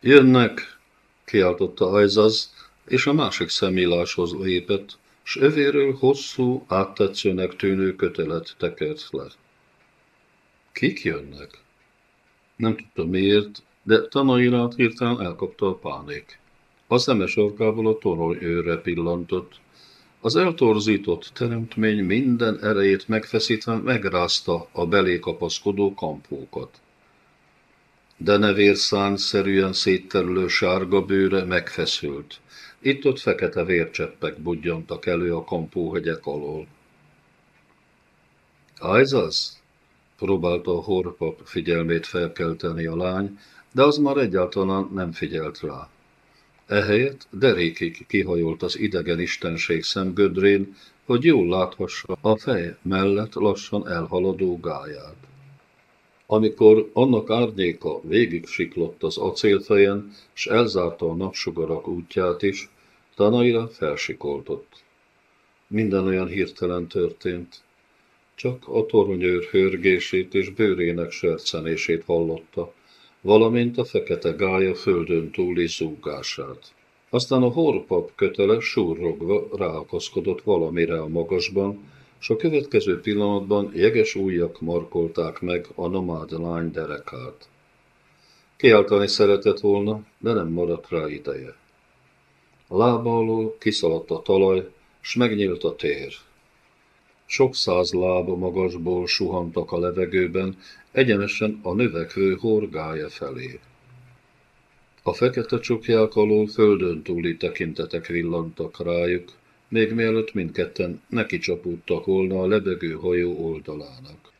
Jönnek, kiáltotta Ajzaz, és a másik szemilláshoz lépett, s övéről hosszú, áttetszőnek tűnő kötelet tekert le. Kik jönnek? Nem tudta miért, de Tanairát hirtelen elkapta a pánik. A szeme sarkából a torony őre pillantott. Az eltorzított teremtmény minden erejét megfeszítve megrázta a belé kapaszkodó kampókat. De nevérszánszerűen szétterülő sárga bőre megfeszült. Itt-ott fekete vércseppek budjantak elő a kampóhegyek alól. Ajzaz? Próbálta a horpap figyelmét felkelteni a lány, de az már egyáltalán nem figyelt rá. Ehelyett derékig kihajolt az idegen istenség szemgödrén, hogy jól láthassa a fej mellett lassan elhaladó gáját. Amikor annak árnyéka végig siklott az acélfejen, s elzárta a napsugarak útját is, Tanaira felsikoltott. Minden olyan hirtelen történt. Csak a toronyőr hörgését és bőrének sercenését hallotta, valamint a fekete gája földön túli zúgását. Aztán a horpap kötele súrrogva ráakaszkodott valamire a magasban, s a következő pillanatban jeges ujjak markolták meg a nomád lány derekát. Kiáltani szeretett volna, de nem maradt rá ideje. A lába alól kiszaladt a talaj, s megnyílt a tér. Sok száz láb magasból suhantak a levegőben, egyenesen a növekvő horgája felé. A fekete csukják alól földön túli tekintetek villantak rájuk, még mielőtt mindketten neki csapódtak volna a lebegő hajó oldalának.